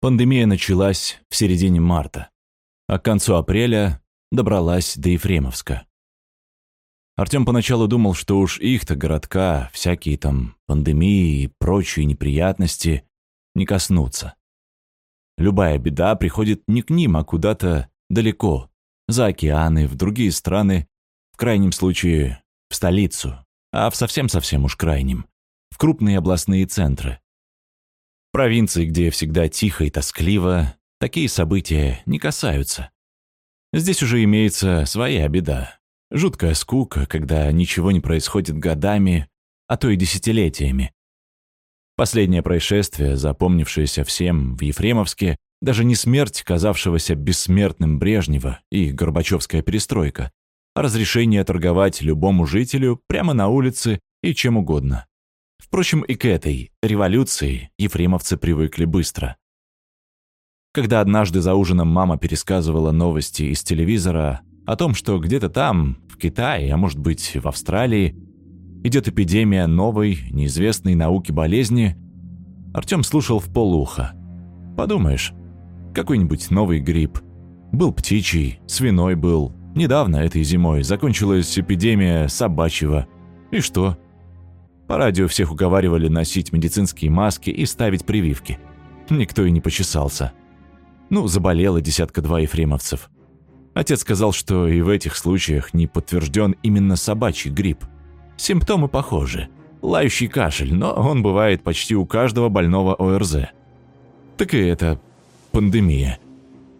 Пандемия началась в середине марта, а к концу апреля добралась до Ефремовска. Артем поначалу думал, что уж их-то городка, всякие там пандемии и прочие неприятности не коснутся. Любая беда приходит не к ним, а куда-то далеко, за океаны, в другие страны, в крайнем случае в столицу, а в совсем-совсем уж крайнем, в крупные областные центры. Провинции, где всегда тихо и тоскливо, такие события не касаются. Здесь уже имеется своя беда, Жуткая скука, когда ничего не происходит годами, а то и десятилетиями. Последнее происшествие, запомнившееся всем в Ефремовске, даже не смерть казавшегося бессмертным Брежнева и Горбачевская перестройка, а разрешение торговать любому жителю прямо на улице и чем угодно. Впрочем, и к этой революции ефремовцы привыкли быстро. Когда однажды за ужином мама пересказывала новости из телевизора, о том, что где-то там, в Китае, а может быть в Австралии, идет эпидемия новой, неизвестной науке болезни, Артем слушал в полуха. Подумаешь, какой-нибудь новый грипп. Был птичий, свиной был. Недавно, этой зимой, закончилась эпидемия собачьего. И что? По радио всех уговаривали носить медицинские маски и ставить прививки. Никто и не почесался. Ну, заболело десятка-два ефремовцев. Отец сказал, что и в этих случаях не подтвержден именно собачий грипп. Симптомы похожи. Лающий кашель, но он бывает почти у каждого больного ОРЗ. Так и это пандемия.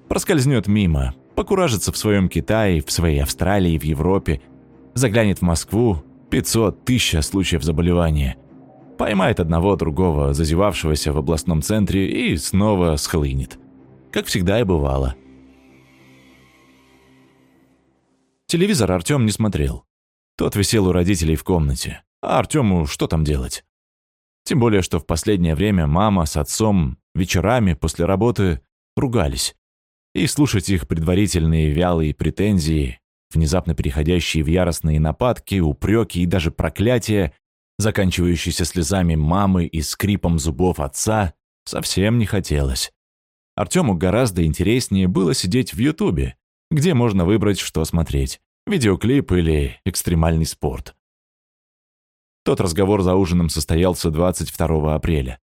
Проскользнет мимо, покуражится в своем Китае, в своей Австралии, в Европе, заглянет в Москву, 500 тысяч случаев заболевания. Поймает одного другого, зазевавшегося в областном центре, и снова схлынет. Как всегда и бывало – Телевизор Артем не смотрел. Тот висел у родителей в комнате. А Артему что там делать? Тем более, что в последнее время мама с отцом вечерами после работы ругались. И слушать их предварительные вялые претензии, внезапно переходящие в яростные нападки, упреки и даже проклятия, заканчивающиеся слезами мамы и скрипом зубов отца, совсем не хотелось. Артему гораздо интереснее было сидеть в Ютубе, где можно выбрать, что смотреть – видеоклип или экстремальный спорт. Тот разговор за ужином состоялся 22 апреля.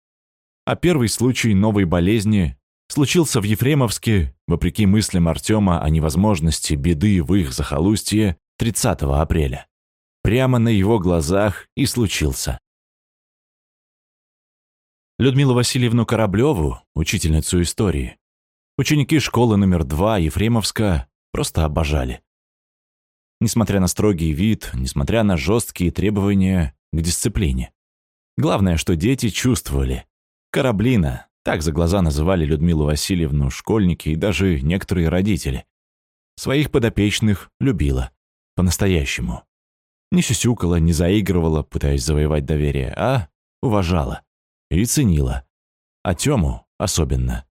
А первый случай новой болезни случился в Ефремовске, вопреки мыслям Артема о невозможности беды в их захолустье 30 апреля. Прямо на его глазах и случился. Людмилу Васильевну Кораблеву, учительницу истории, ученики школы номер 2 Ефремовска просто обожали. Несмотря на строгий вид, несмотря на жесткие требования к дисциплине. Главное, что дети чувствовали. Кораблина, так за глаза называли Людмилу Васильевну школьники и даже некоторые родители. Своих подопечных любила. По-настоящему. Не сюсюкала, не заигрывала, пытаясь завоевать доверие, а уважала. И ценила. А Тему особенно.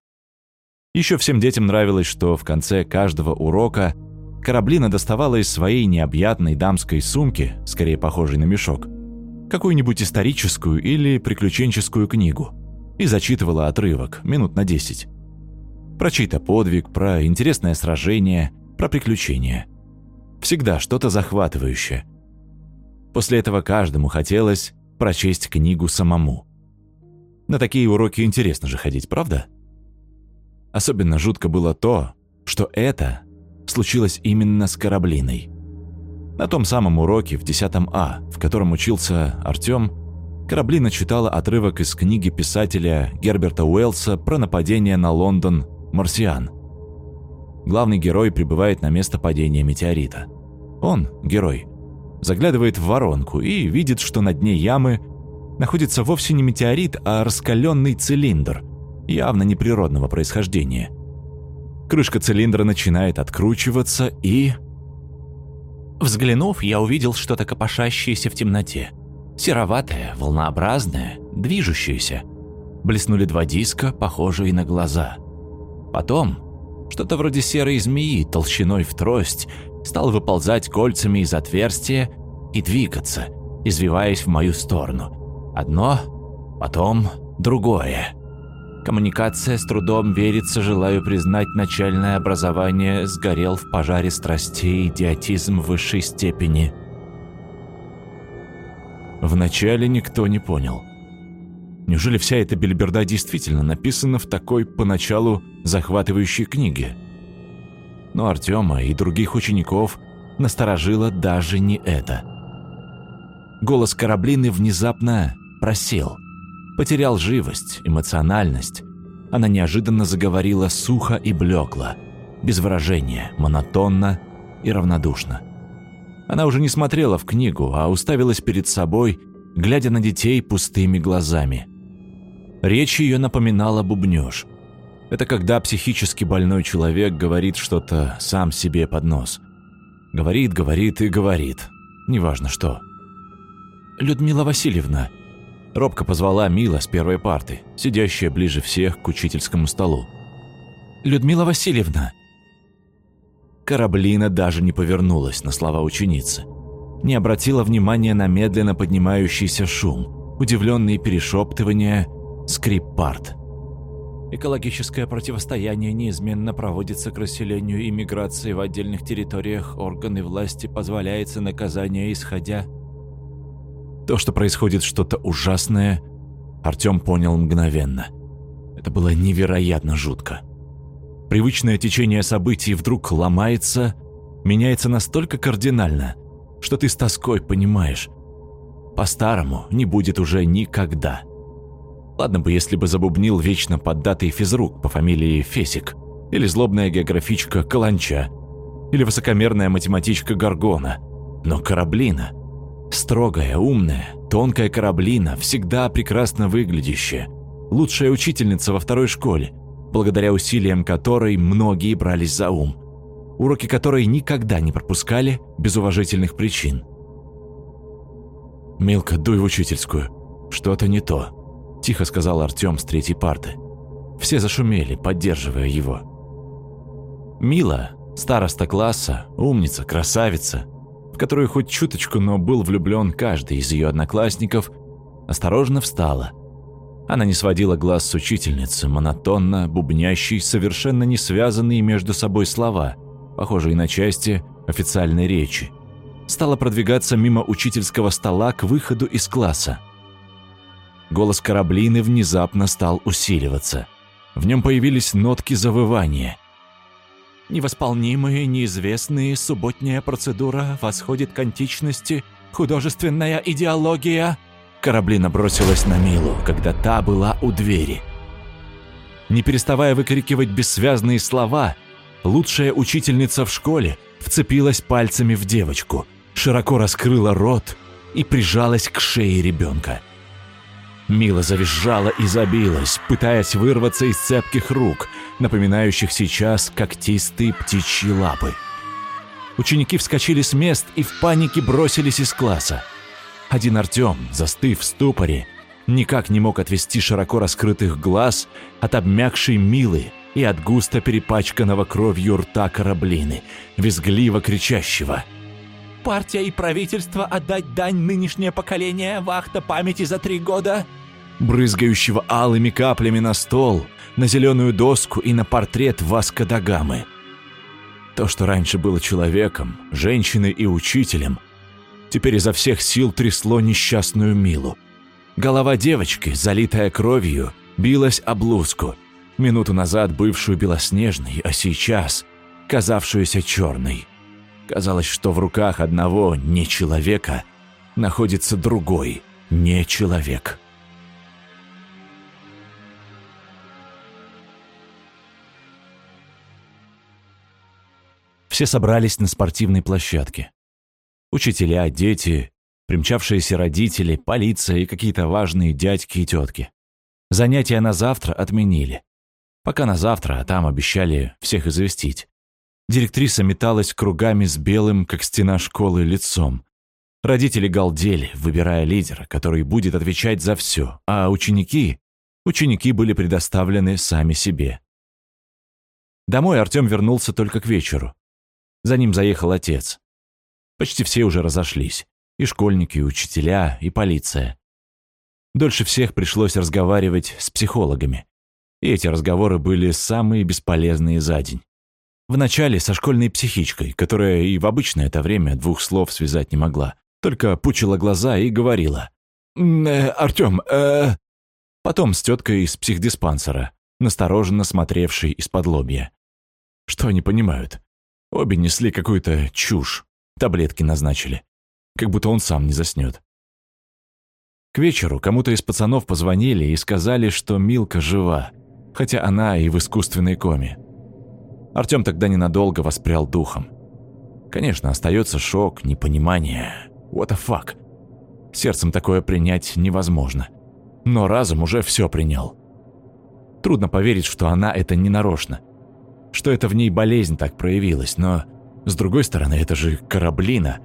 Еще всем детям нравилось, что в конце каждого урока Кораблина доставала из своей необъятной дамской сумки, скорее похожей на мешок, какую-нибудь историческую или приключенческую книгу и зачитывала отрывок, минут на десять. Про чей-то подвиг, про интересное сражение, про приключения. Всегда что-то захватывающее. После этого каждому хотелось прочесть книгу самому. На такие уроки интересно же ходить, правда? Особенно жутко было то, что это случилось именно с Кораблиной. На том самом уроке в 10 А, в котором учился Артём, Кораблина читала отрывок из книги писателя Герберта Уэллса про нападение на Лондон «Марсиан». Главный герой прибывает на место падения метеорита. Он, герой, заглядывает в воронку и видит, что на дне ямы находится вовсе не метеорит, а раскаленный цилиндр – явно неприродного происхождения. Крышка цилиндра начинает откручиваться и... Взглянув, я увидел что-то копошащееся в темноте. Сероватое, волнообразное, движущееся. Блеснули два диска, похожие на глаза. Потом что-то вроде серой змеи толщиной в трость стало выползать кольцами из отверстия и двигаться, извиваясь в мою сторону. Одно, потом другое. Коммуникация с трудом верится, желаю признать, начальное образование сгорел в пожаре страстей, идиотизм высшей степени. Вначале никто не понял. Неужели вся эта бельберда действительно написана в такой, поначалу, захватывающей книге? Но Артема и других учеников насторожило даже не это. Голос Кораблины внезапно просел, потерял живость, эмоциональность. Она неожиданно заговорила сухо и блекло, без выражения, монотонно и равнодушно. Она уже не смотрела в книгу, а уставилась перед собой, глядя на детей пустыми глазами. Речь ее напоминала бубнёж. Это когда психически больной человек говорит что-то сам себе под нос. Говорит, говорит и говорит. Неважно что. «Людмила Васильевна», – робко позвала Мила с первой парты, сидящая ближе всех к учительскому столу. «Людмила Васильевна!» Кораблина даже не повернулась на слова ученицы. Не обратила внимания на медленно поднимающийся шум, удивленные перешептывания, скрип парт. Экологическое противостояние неизменно проводится к расселению иммиграции в отдельных территориях, органы власти позволяется наказание, исходя... То, что происходит что-то ужасное, Артём понял мгновенно. Это было невероятно жутко. Привычное течение событий вдруг ломается, меняется настолько кардинально, что ты с тоской понимаешь. По-старому не будет уже никогда. Ладно бы, если бы забубнил вечно поддатый физрук по фамилии Фесик, или злобная географичка Каланча, или высокомерная математичка Гаргона. Но Кораблина, строгая, умная, тонкая Кораблина, всегда прекрасно выглядящая, лучшая учительница во второй школе, благодаря усилиям которой многие брались за ум, уроки которой никогда не пропускали без уважительных причин. «Милка, дуй в учительскую. Что-то не то», – тихо сказал Артём с третьей парты. Все зашумели, поддерживая его. Мила, староста класса, умница, красавица, в которую хоть чуточку, но был влюблен каждый из ее одноклассников, осторожно встала – она не сводила глаз с учительницы, монотонно, бубнящей, совершенно не связанные между собой слова, похожие на части официальной речи. Стала продвигаться мимо учительского стола к выходу из класса. Голос Кораблины внезапно стал усиливаться. В нем появились нотки завывания. Невосполнимые, неизвестные, субботняя процедура восходит к античности, художественная идеология – Кораблина бросилась на Милу, когда та была у двери. Не переставая выкрикивать бессвязные слова, лучшая учительница в школе вцепилась пальцами в девочку, широко раскрыла рот и прижалась к шее ребенка. Мила завизжала и забилась, пытаясь вырваться из цепких рук, напоминающих сейчас когтистые птичьи лапы. Ученики вскочили с мест и в панике бросились из класса. Один Артем, застыв в ступоре, никак не мог отвести широко раскрытых глаз от обмякшей Милы и от густо перепачканного кровью рта кораблины, визгливо кричащего. «Партия и правительство отдать дань нынешнее поколение, вахта памяти за три года!» брызгающего алыми каплями на стол, на зеленую доску и на портрет Васка Дагамы. То, что раньше было человеком, женщиной и учителем – теперь изо всех сил трясло несчастную Милу. Голова девочки, залитая кровью, билась об блузку, минуту назад бывшую белоснежной, а сейчас казавшуюся черной. Казалось, что в руках одного не человека находится другой не человек. Все собрались на спортивной площадке. Учителя, дети, примчавшиеся родители, полиция и какие-то важные дядьки и тетки. Занятия на завтра отменили. Пока на завтра, а там обещали всех известить. Директриса металась кругами с белым, как стена школы, лицом. Родители галдели, выбирая лидера, который будет отвечать за все, а ученики... Ученики были предоставлены сами себе. Домой Артем вернулся только к вечеру. За ним заехал отец. Почти все уже разошлись. И школьники, и учителя, и полиция. Дольше всех пришлось разговаривать с психологами. И эти разговоры были самые бесполезные за день. Вначале со школьной психичкой, которая и в обычное это время двух слов связать не могла, только пучила глаза и говорила. «Э, «Артём, э...» Потом с теткой из психдиспансера, настороженно смотревшей из-под лобья. Что они понимают? Обе несли какую-то чушь, таблетки назначили. Как будто он сам не заснет. К вечеру кому-то из пацанов позвонили и сказали, что Милка жива, хотя она и в искусственной коме. Артём тогда ненадолго воспрял духом. Конечно, остается шок, непонимание. What the fuck? Сердцем такое принять невозможно. Но разум уже все принял. Трудно поверить, что она это не нарочно. Что это в ней болезнь так проявилась, но... С другой стороны, это же Кораблина.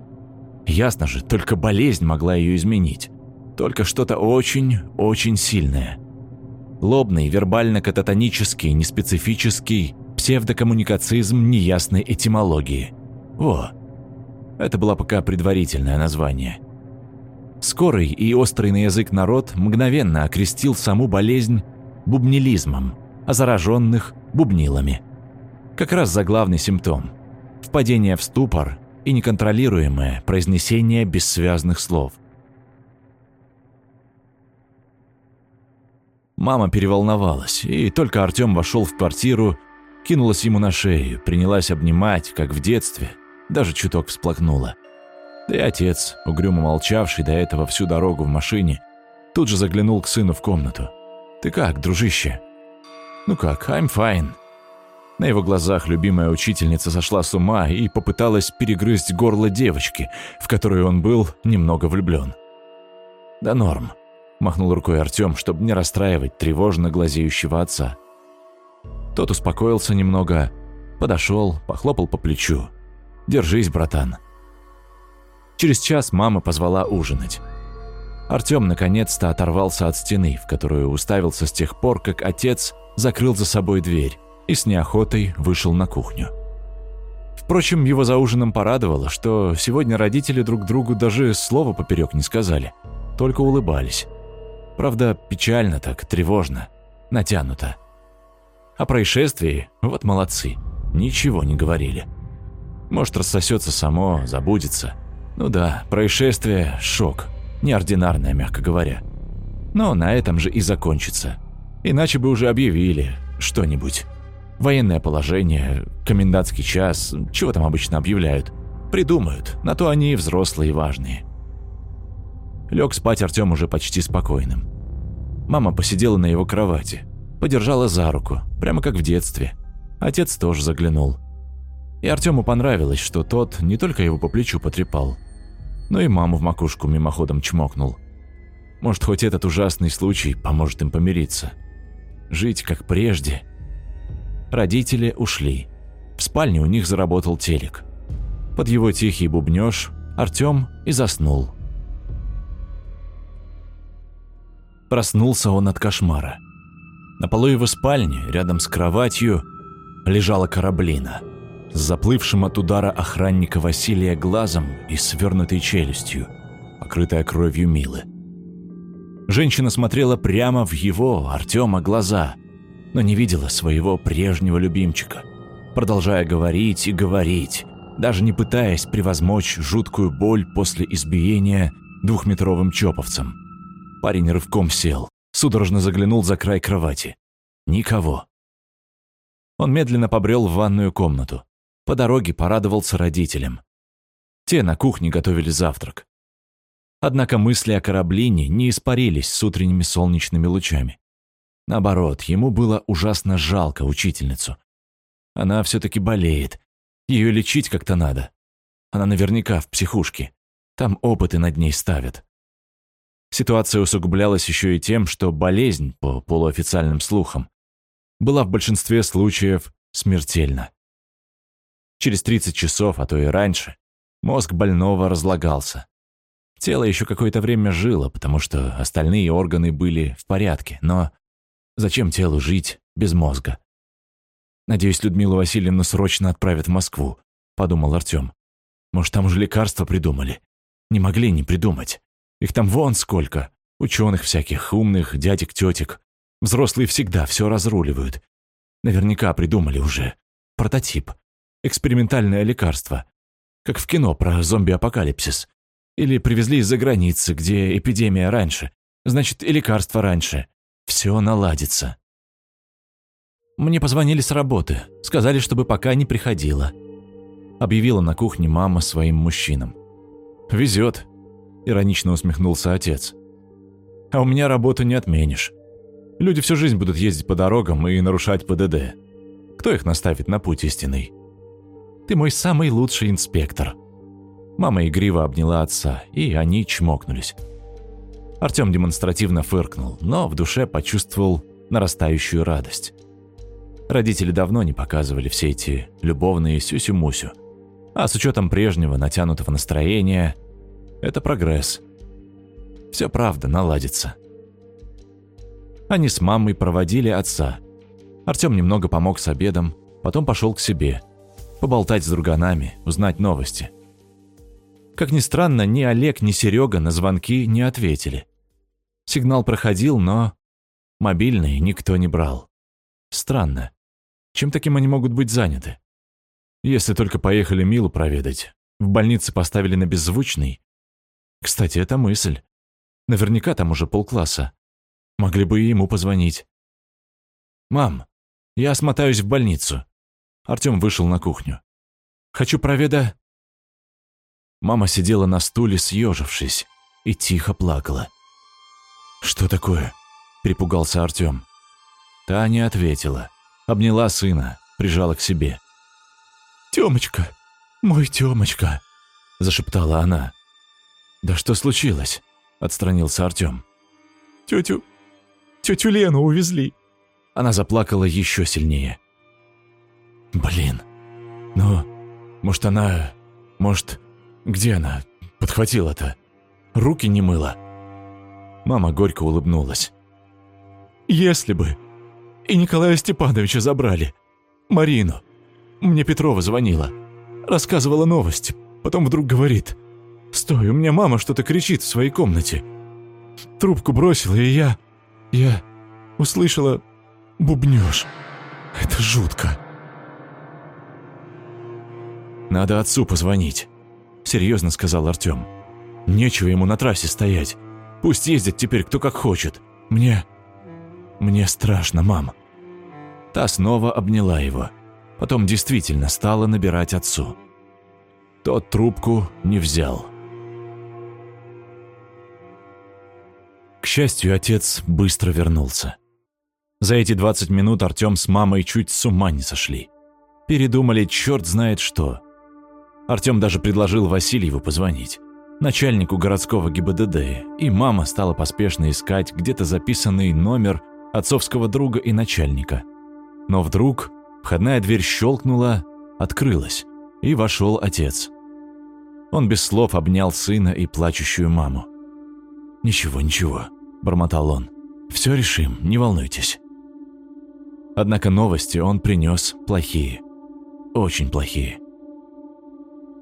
Ясно же, только болезнь могла ее изменить. Только что-то очень-очень сильное. Лобный, вербально-кататонический, неспецифический, псевдокоммуникацизм неясной этимологии. Во! Это было пока предварительное название. Скорый и острый на язык народ мгновенно окрестил саму болезнь бубнилизмом, а зараженных – бубнилами. Как раз за главный симптом – впадение в ступор и неконтролируемое произнесение бессвязных слов. Мама переволновалась, и только Артём вошел в квартиру, кинулась ему на шею, принялась обнимать, как в детстве, даже чуток всплакнула. Да и отец, угрюмо молчавший до этого всю дорогу в машине, тут же заглянул к сыну в комнату. «Ты как, дружище?» «Ну как, I'm fine». На его глазах любимая учительница сошла с ума и попыталась перегрызть горло девочки, в которую он был немного влюблен. «Да норм», – махнул рукой Артем, чтобы не расстраивать тревожно глазеющего отца. Тот успокоился немного, подошел, похлопал по плечу. «Держись, братан». Через час мама позвала ужинать. Артем наконец-то оторвался от стены, в которую уставился с тех пор, как отец закрыл за собой дверь и с неохотой вышел на кухню. Впрочем, его за ужином порадовало, что сегодня родители друг другу даже слова поперек не сказали, только улыбались. Правда, печально так, тревожно, натянуто. О происшествии, вот молодцы, ничего не говорили. Может, рассосется само, забудется. Ну да, происшествие – шок. Неординарное, мягко говоря. Но на этом же и закончится. Иначе бы уже объявили что-нибудь. Военное положение, комендантский час, чего там обычно объявляют. Придумают, на то они и взрослые и важные. Лег спать Артем уже почти спокойным. Мама посидела на его кровати, подержала за руку, прямо как в детстве. Отец тоже заглянул. И Артему понравилось, что тот не только его по плечу потрепал, но и маму в макушку мимоходом чмокнул. Может, хоть этот ужасный случай поможет им помириться. Жить как прежде. Родители ушли. В спальне у них заработал телек. Под его тихий бубнёж Артём и заснул. Проснулся он от кошмара. На полу его спальни, рядом с кроватью, лежала кораблина с заплывшим от удара охранника Василия глазом и свернутой челюстью, покрытая кровью Милы. Женщина смотрела прямо в его, Артема, глаза, но не видела своего прежнего любимчика, продолжая говорить и говорить, даже не пытаясь превозмочь жуткую боль после избиения двухметровым чоповцем. Парень рывком сел, судорожно заглянул за край кровати. Никого. Он медленно побрел в ванную комнату. По дороге порадовался родителям. Те на кухне готовили завтрак. Однако мысли о кораблине не испарились с утренними солнечными лучами. Наоборот, ему было ужасно жалко учительницу. Она все-таки болеет. Ее лечить как-то надо. Она наверняка в психушке. Там опыты над ней ставят. Ситуация усугублялась еще и тем, что болезнь, по полуофициальным слухам, была в большинстве случаев смертельна. Через 30 часов, а то и раньше, мозг больного разлагался. Тело еще какое-то время жило, потому что остальные органы были в порядке, но зачем телу жить без мозга? «Надеюсь, Людмилу Васильевну срочно отправят в Москву», — подумал Артем. «Может, там уже лекарства придумали? Не могли не придумать. Их там вон сколько. Ученых всяких, умных, дядек, тетек. Взрослые всегда все разруливают. Наверняка придумали уже. Прототип. Экспериментальное лекарство. Как в кино про зомби-апокалипсис. Или привезли из-за границы, где эпидемия раньше. Значит, и лекарство раньше. Все наладится. Мне позвонили с работы. Сказали, чтобы пока не приходила. Объявила на кухне мама своим мужчинам. «Везет», – иронично усмехнулся отец. «А у меня работу не отменишь. Люди всю жизнь будут ездить по дорогам и нарушать ПДД. Кто их наставит на путь истинный? Ты мой самый лучший инспектор». Мама игриво обняла отца, и они чмокнулись. Артем демонстративно фыркнул, но в душе почувствовал нарастающую радость. Родители давно не показывали все эти любовные сюсю-мусю. А с учетом прежнего натянутого настроения, это прогресс. Все правда наладится. Они с мамой проводили отца. Артем немного помог с обедом, потом пошел к себе. Поболтать с друганами, узнать новости. Как ни странно, ни Олег, ни Серега на звонки не ответили. Сигнал проходил, но мобильный никто не брал. Странно. Чем таким они могут быть заняты? Если только поехали Милу проведать. В больнице поставили на беззвучный. Кстати, это мысль. Наверняка там уже полкласса. Могли бы и ему позвонить. «Мам, я смотаюсь в больницу». Артем вышел на кухню. «Хочу проведа...» Мама сидела на стуле, съежившись, и тихо плакала. «Что такое?» – перепугался Артем. Та не ответила. Обняла сына, прижала к себе. «Тёмочка, мой Тёмочка!» – зашептала она. «Да что случилось?» – отстранился Артем. «Тетю... тетю Лену увезли!» Она заплакала еще сильнее. «Блин, ну, может она... может, где она подхватила-то? Руки не мыла?» Мама горько улыбнулась. «Если бы...» И Николая Степановича забрали. Марину. Мне Петрова звонила. Рассказывала новости. Потом вдруг говорит. «Стой, у меня мама что-то кричит в своей комнате». Трубку бросила, и я... Я услышала бубнёж. Это жутко. «Надо отцу позвонить», — серьезно сказал Артем. «Нечего ему на трассе стоять. Пусть ездит теперь кто как хочет. Мне... мне страшно, мам». Та снова обняла его. Потом действительно стала набирать отцу. Тот трубку не взял. К счастью, отец быстро вернулся. За эти 20 минут Артем с мамой чуть с ума не сошли. Передумали черт знает что. Артем даже предложил Васильеву позвонить, начальнику городского ГИБДД, и мама стала поспешно искать где-то записанный номер отцовского друга и начальника – но вдруг входная дверь щелкнула, открылась, и вошел отец. Он без слов обнял сына и плачущую маму. «Ничего, ничего», – бормотал он. «Все решим, не волнуйтесь». Однако новости он принес плохие. Очень плохие.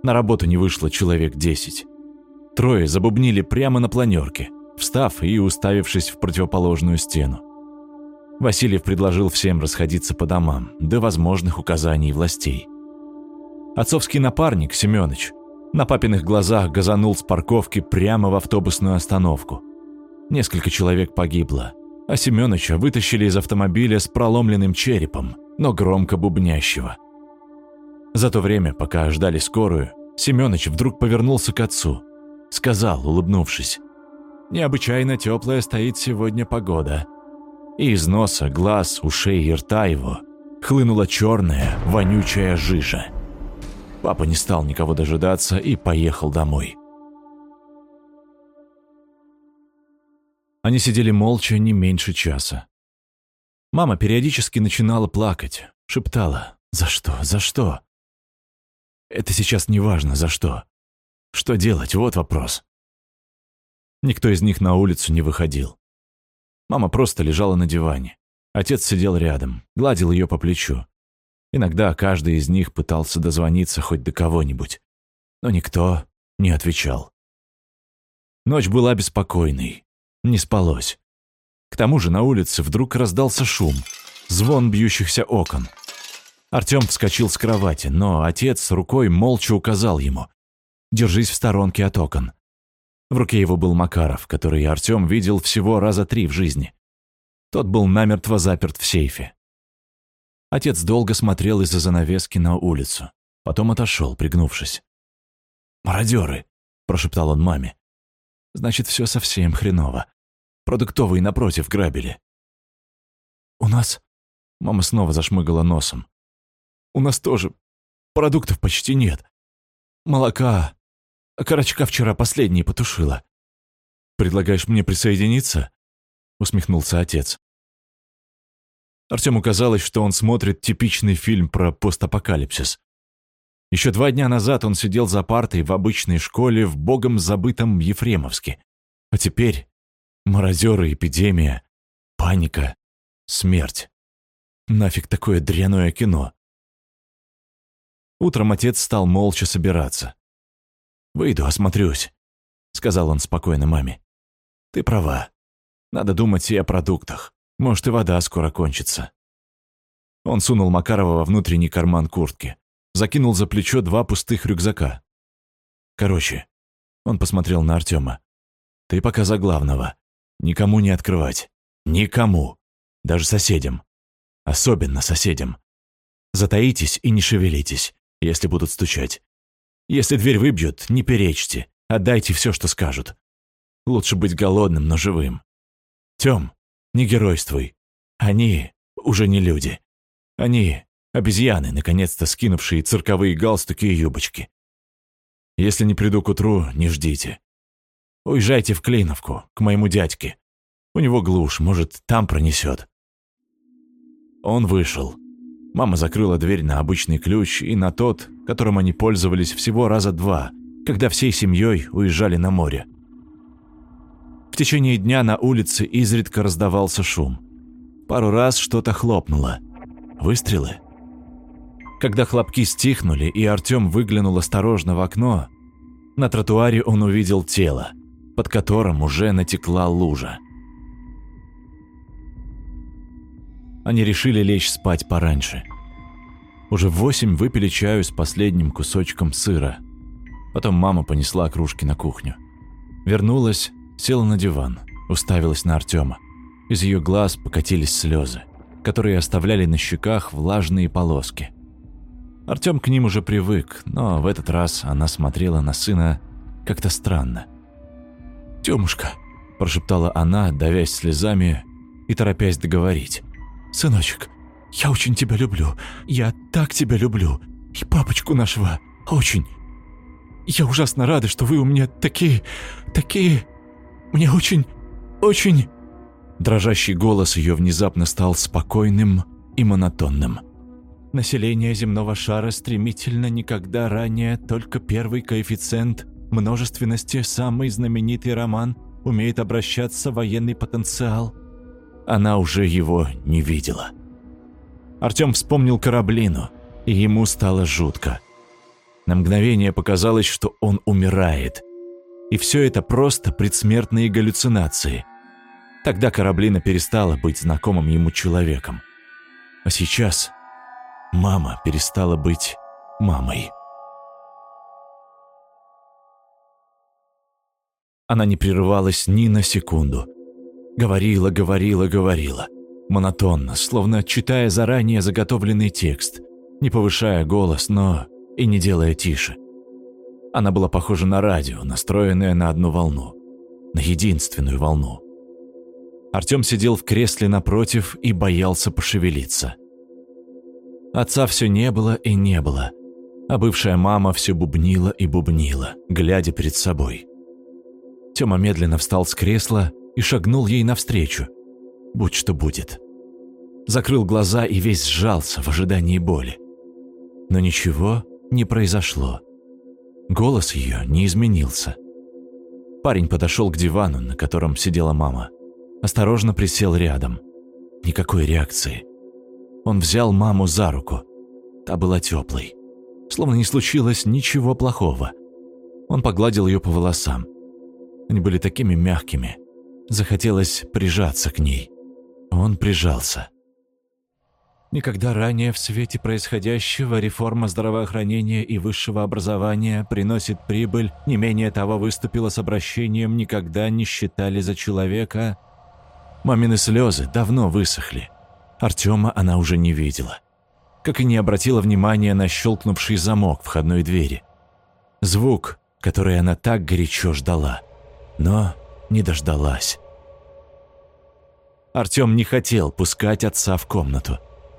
На работу не вышло человек десять. Трое забубнили прямо на планерке, встав и уставившись в противоположную стену. Васильев предложил всем расходиться по домам, до возможных указаний властей. Отцовский напарник, Семёныч, на папиных глазах газанул с парковки прямо в автобусную остановку. Несколько человек погибло, а Семёныча вытащили из автомобиля с проломленным черепом, но громко бубнящего. За то время, пока ждали скорую, Семёныч вдруг повернулся к отцу. Сказал, улыбнувшись, «Необычайно теплая стоит сегодня погода и из носа, глаз, ушей и рта его хлынула черная, вонючая жижа. Папа не стал никого дожидаться и поехал домой. Они сидели молча не меньше часа. Мама периодически начинала плакать, шептала «За что? За что?» Это сейчас не важно, за что. Что делать, вот вопрос. Никто из них на улицу не выходил. Мама просто лежала на диване. Отец сидел рядом, гладил ее по плечу. Иногда каждый из них пытался дозвониться хоть до кого-нибудь, но никто не отвечал. Ночь была беспокойной, не спалось. К тому же на улице вдруг раздался шум, звон бьющихся окон. Артем вскочил с кровати, но отец рукой молча указал ему. «Держись в сторонке от окон». В руке его был Макаров, который Артем видел всего раза три в жизни. Тот был намертво заперт в сейфе. Отец долго смотрел из-за занавески на улицу. Потом отошел, пригнувшись. «Мародеры!» – прошептал он маме. «Значит, все совсем хреново. Продуктовые напротив грабили». «У нас...» – мама снова зашмыгала носом. «У нас тоже продуктов почти нет. Молока. А Карачка вчера последний потушила. Предлагаешь мне присоединиться?» – усмехнулся отец. Артему казалось, что он смотрит типичный фильм про постапокалипсис. Еще два дня назад он сидел за партой в обычной школе в богом забытом Ефремовске. А теперь мародеры, эпидемия, паника, смерть. Нафиг такое дряное кино. Утром отец стал молча собираться. «Выйду, осмотрюсь», — сказал он спокойно маме. «Ты права. Надо думать и о продуктах. Может, и вода скоро кончится». Он сунул Макарова во внутренний карман куртки. Закинул за плечо два пустых рюкзака. «Короче», — он посмотрел на Артема. «Ты пока за главного. Никому не открывать. Никому. Даже соседям. Особенно соседям. Затаитесь и не шевелитесь, если будут стучать. Если дверь выбьют, не перечьте, отдайте все, что скажут. Лучше быть голодным, но живым. Тём, не геройствуй. Они уже не люди. Они обезьяны, наконец-то скинувшие цирковые галстуки и юбочки. Если не приду к утру, не ждите. Уезжайте в Клиновку, к моему дядьке. У него глушь, может, там пронесет. Он вышел. Мама закрыла дверь на обычный ключ и на тот, которым они пользовались всего раза два, когда всей семьей уезжали на море. В течение дня на улице изредка раздавался шум. Пару раз что-то хлопнуло. Выстрелы? Когда хлопки стихнули, и Артем выглянул осторожно в окно, на тротуаре он увидел тело, под которым уже натекла лужа. Они решили лечь спать пораньше. Уже в восемь выпили чаю с последним кусочком сыра. Потом мама понесла кружки на кухню. Вернулась, Села на диван, уставилась на Артема. Из ее глаз покатились слезы, которые оставляли на щеках влажные полоски. Артем к ним уже привык, но в этот раз она смотрела на сына как-то странно. «Тёмушка», – прошептала она, давясь слезами и торопясь договорить. «Сыночек, я очень тебя люблю. Я так тебя люблю. И папочку нашего. Очень. Я ужасно рада, что вы у меня такие... такие...» Мне очень... очень...» Дрожащий голос ее внезапно стал спокойным и монотонным. Население земного шара стремительно никогда ранее, только первый коэффициент множественности, самый знаменитый роман, умеет обращаться военный потенциал. Она уже его не видела. Артем вспомнил Кораблину, и ему стало жутко. На мгновение показалось, что он умирает, и все это просто предсмертные галлюцинации. Тогда Кораблина перестала быть знакомым ему человеком. А сейчас мама перестала быть мамой. Она не прерывалась ни на секунду. Говорила, говорила, говорила. Монотонно, словно читая заранее заготовленный текст, не повышая голос, но и не делая тише. Она была похожа на радио, настроенное на одну волну. На единственную волну. Артем сидел в кресле напротив и боялся пошевелиться. Отца все не было и не было, а бывшая мама все бубнила и бубнила, глядя перед собой. Тёма медленно встал с кресла и шагнул ей навстречу. Будь что будет. Закрыл глаза и весь сжался в ожидании боли. Но ничего не произошло. Голос ее не изменился. Парень подошел к дивану, на котором сидела мама. Осторожно присел рядом. Никакой реакции. Он взял маму за руку. Та была теплой. Словно не случилось ничего плохого. Он погладил ее по волосам. Они были такими мягкими. Захотелось прижаться к ней. Он прижался. Никогда ранее в свете происходящего реформа здравоохранения и высшего образования приносит прибыль, не менее того выступила с обращением «никогда не считали за человека». Мамины слезы давно высохли. Артема она уже не видела. Как и не обратила внимания на щелкнувший замок входной двери. Звук, который она так горячо ждала, но не дождалась. Артем не хотел пускать отца в комнату.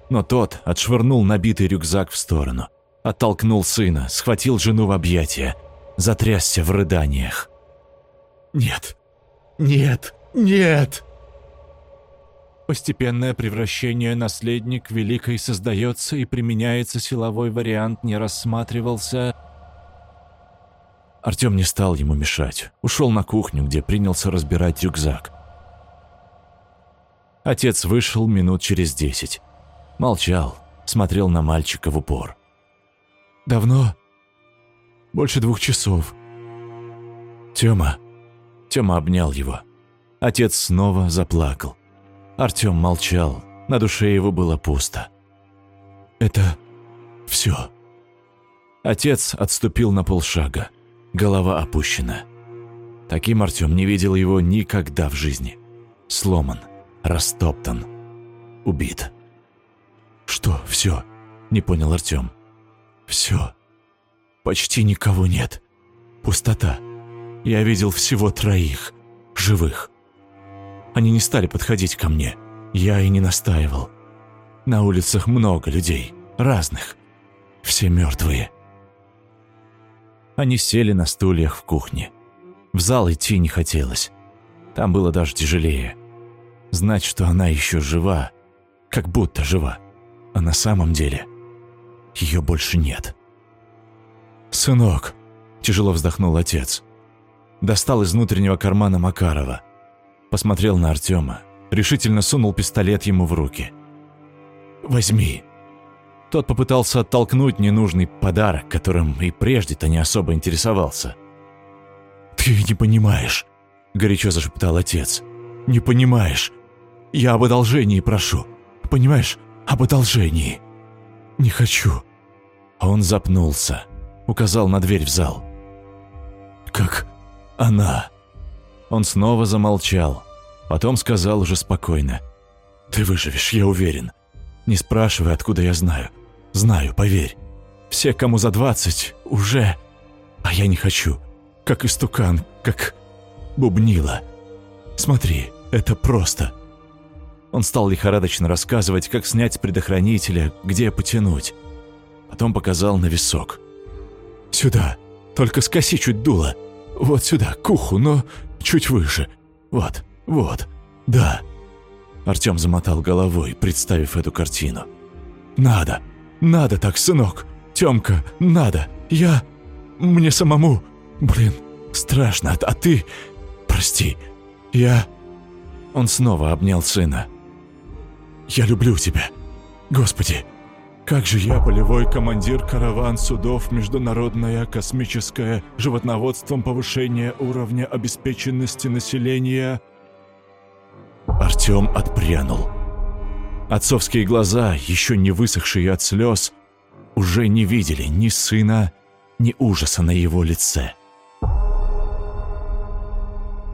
Но тот отшвырнул набитый рюкзак в сторону, оттолкнул сына, схватил жену в объятия, затрясся в рыданиях. «Нет! Нет! Нет!» Постепенное превращение наследник великой создается и применяется силовой вариант не рассматривался. Артем не стал ему мешать, ушел на кухню, где принялся разбирать рюкзак. Отец вышел минут через десять. Молчал, смотрел на мальчика в упор. «Давно?» «Больше двух часов». «Тёма». Тёма обнял его. Отец снова заплакал. Артём молчал, на душе его было пусто. «Это всё». Отец отступил на полшага, голова опущена. Таким Артём не видел его никогда в жизни. Сломан, растоптан, убит. «Что все?» – не понял Артем. «Все. Почти никого нет. Пустота. Я видел всего троих. Живых. Они не стали подходить ко мне. Я и не настаивал. На улицах много людей. Разных. Все мертвые». Они сели на стульях в кухне. В зал идти не хотелось. Там было даже тяжелее. Знать, что она еще жива, как будто жива а на самом деле ее больше нет. «Сынок», – тяжело вздохнул отец. Достал из внутреннего кармана Макарова. Посмотрел на Артема, решительно сунул пистолет ему в руки. «Возьми». Тот попытался оттолкнуть ненужный подарок, которым и прежде-то не особо интересовался. «Ты не понимаешь», – горячо зашептал отец. «Не понимаешь. Я об одолжении прошу. Понимаешь, об одолжении. Не хочу». Он запнулся, указал на дверь в зал. «Как она?» Он снова замолчал, потом сказал уже спокойно. «Ты выживешь, я уверен. Не спрашивай, откуда я знаю. Знаю, поверь. Все, кому за двадцать, уже... А я не хочу. Как истукан, как бубнила. Смотри, это просто. Он стал лихорадочно рассказывать, как снять с предохранителя, где потянуть. Потом показал на висок. «Сюда, только скоси чуть дуло. Вот сюда, к уху, но чуть выше. Вот, вот, да». Артем замотал головой, представив эту картину. «Надо, надо так, сынок. Тёмка, надо. Я... Мне самому... Блин, страшно, а ты... Прости. Я...» Он снова обнял сына. Я люблю тебя. Господи, как же я, полевой командир караван судов Международное космическое животноводством повышения уровня обеспеченности населения...» Артем отпрянул. Отцовские глаза, еще не высохшие от слез, уже не видели ни сына, ни ужаса на его лице.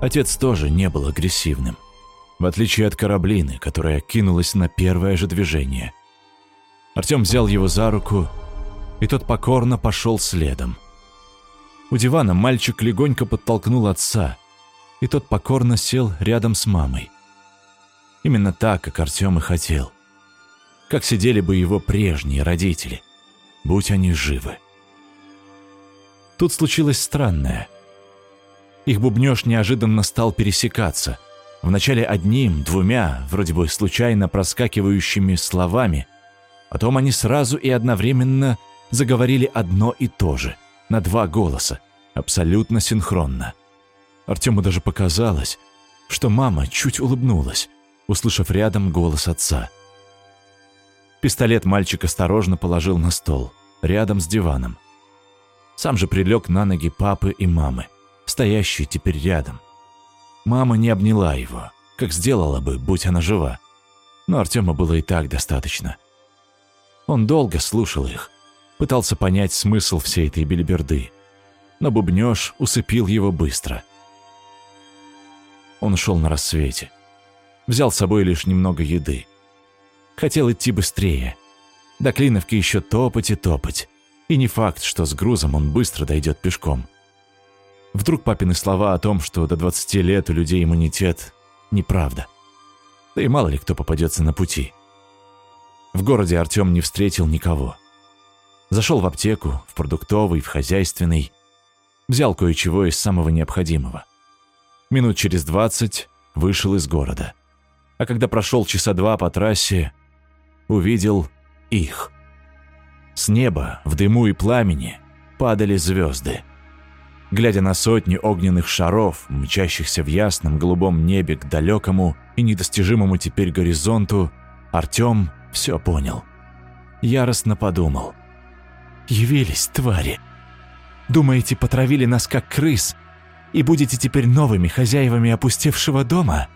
Отец тоже не был агрессивным в отличие от кораблины, которая кинулась на первое же движение. Артем взял его за руку, и тот покорно пошел следом. У дивана мальчик легонько подтолкнул отца, и тот покорно сел рядом с мамой. Именно так, как Артем и хотел. Как сидели бы его прежние родители, будь они живы. Тут случилось странное. Их бубнёж неожиданно стал пересекаться – Вначале одним, двумя, вроде бы случайно проскакивающими словами. Потом они сразу и одновременно заговорили одно и то же, на два голоса, абсолютно синхронно. Артему даже показалось, что мама чуть улыбнулась, услышав рядом голос отца. Пистолет мальчик осторожно положил на стол, рядом с диваном. Сам же прилег на ноги папы и мамы, стоящие теперь рядом – Мама не обняла его, как сделала бы, будь она жива. Но Артема было и так достаточно. Он долго слушал их, пытался понять смысл всей этой белиберды. Но бубнёж усыпил его быстро. Он ушел на рассвете. Взял с собой лишь немного еды. Хотел идти быстрее. До Клиновки еще топать и топать. И не факт, что с грузом он быстро дойдет пешком. Вдруг папины слова о том, что до 20 лет у людей иммунитет, неправда. Да и мало ли кто попадется на пути. В городе Артем не встретил никого. Зашел в аптеку, в продуктовый, в хозяйственный. Взял кое-чего из самого необходимого. Минут через двадцать вышел из города. А когда прошел часа два по трассе, увидел их. С неба, в дыму и пламени, падали звезды. Глядя на сотни огненных шаров, мчащихся в ясном голубом небе к далекому и недостижимому теперь горизонту, Артем все понял. Яростно подумал. «Явились, твари! Думаете, потравили нас как крыс и будете теперь новыми хозяевами опустевшего дома?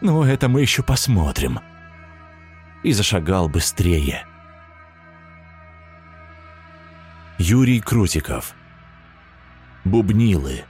Ну, это мы еще посмотрим». И зашагал быстрее. Юрий Крутиков. Бубнилы.